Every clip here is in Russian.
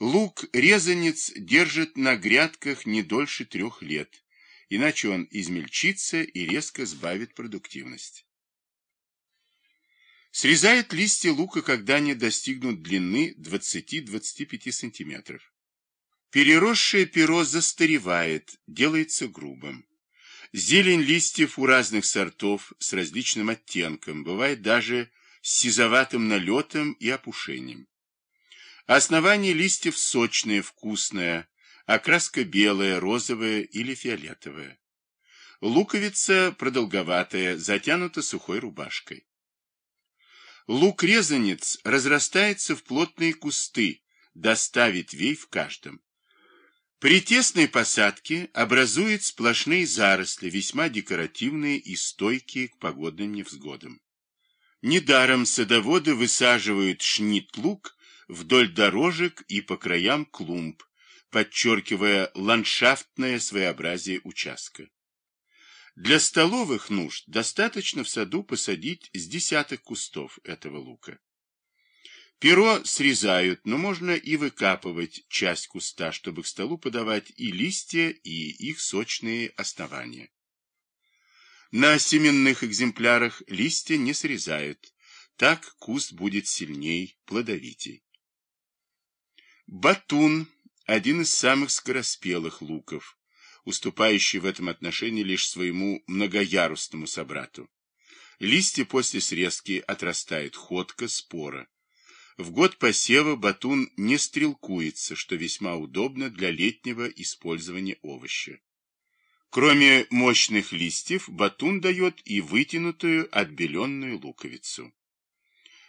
Лук-резанец держит на грядках не дольше трех лет, иначе он измельчится и резко сбавит продуктивность. Срезает листья лука, когда они достигнут длины 20-25 см. Переросшее перо застаревает, делается грубым. Зелень листьев у разных сортов с различным оттенком, бывает даже с сизоватым налетом и опушением. Основание листьев сочное, вкусное, окраска белая, розовая или фиолетовая. Луковица продолговатая, затянута сухой рубашкой. Лук-резанец разрастается в плотные кусты, до ста ветвей в каждом. При тесной посадке образует сплошные заросли, весьма декоративные и стойкие к погодным невзгодам. Недаром садоводы высаживают шнит-лук вдоль дорожек и по краям клумб, подчеркивая ландшафтное своеобразие участка. Для столовых нужд достаточно в саду посадить с десяток кустов этого лука. Перо срезают, но можно и выкапывать часть куста, чтобы к столу подавать и листья, и их сочные основания. На семенных экземплярах листья не срезают, так куст будет сильней, плодовитей. Батун – один из самых скороспелых луков, уступающий в этом отношении лишь своему многоярусному собрату. Листья после срезки отрастают ходко, спора. В год посева батун не стрелкуется, что весьма удобно для летнего использования овоща. Кроме мощных листьев, батун дает и вытянутую отбеленную луковицу.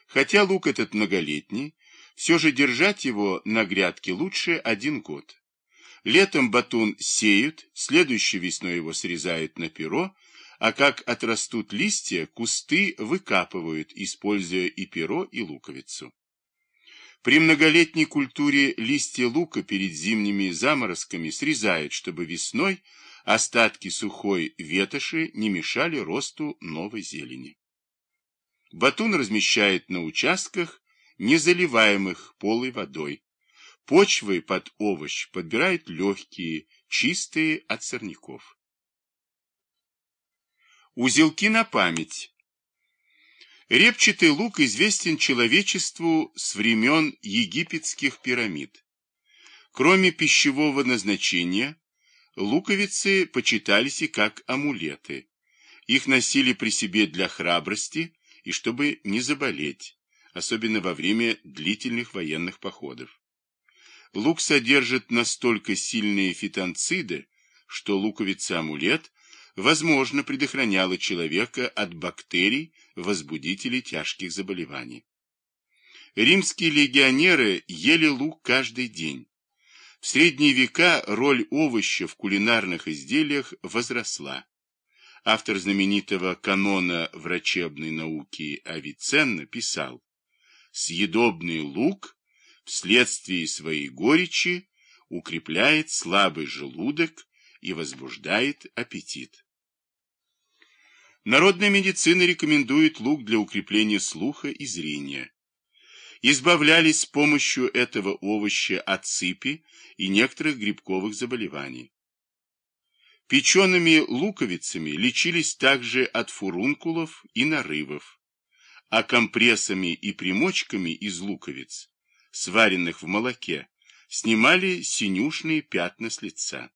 Хотя лук этот многолетний, все же держать его на грядке лучше один год. Летом батун сеют, следующей весной его срезают на перо, а как отрастут листья, кусты выкапывают, используя и перо, и луковицу. При многолетней культуре листья лука перед зимними заморозками срезают, чтобы весной остатки сухой ветоши не мешали росту новой зелени. Батун размещает на участках, не заливаемых полой водой. Почвы под овощ подбирают легкие, чистые от сорняков. Узелки на память. Репчатый лук известен человечеству с времен египетских пирамид. Кроме пищевого назначения, луковицы почитались и как амулеты. Их носили при себе для храбрости и чтобы не заболеть особенно во время длительных военных походов. Лук содержит настолько сильные фитонциды, что луковица-амулет, возможно, предохраняла человека от бактерий, возбудителей тяжких заболеваний. Римские легионеры ели лук каждый день. В средние века роль овоща в кулинарных изделиях возросла. Автор знаменитого канона врачебной науки Авиценна писал, съедобный лук вследствие своей горечи укрепляет слабый желудок и возбуждает аппетит. Народная медицина рекомендует лук для укрепления слуха и зрения. Избавлялись с помощью этого овоща от сыпи и некоторых грибковых заболеваний. Печеными луковицами лечились также от фурункулов и нарывов а компрессами и примочками из луковиц, сваренных в молоке, снимали синюшные пятна с лица.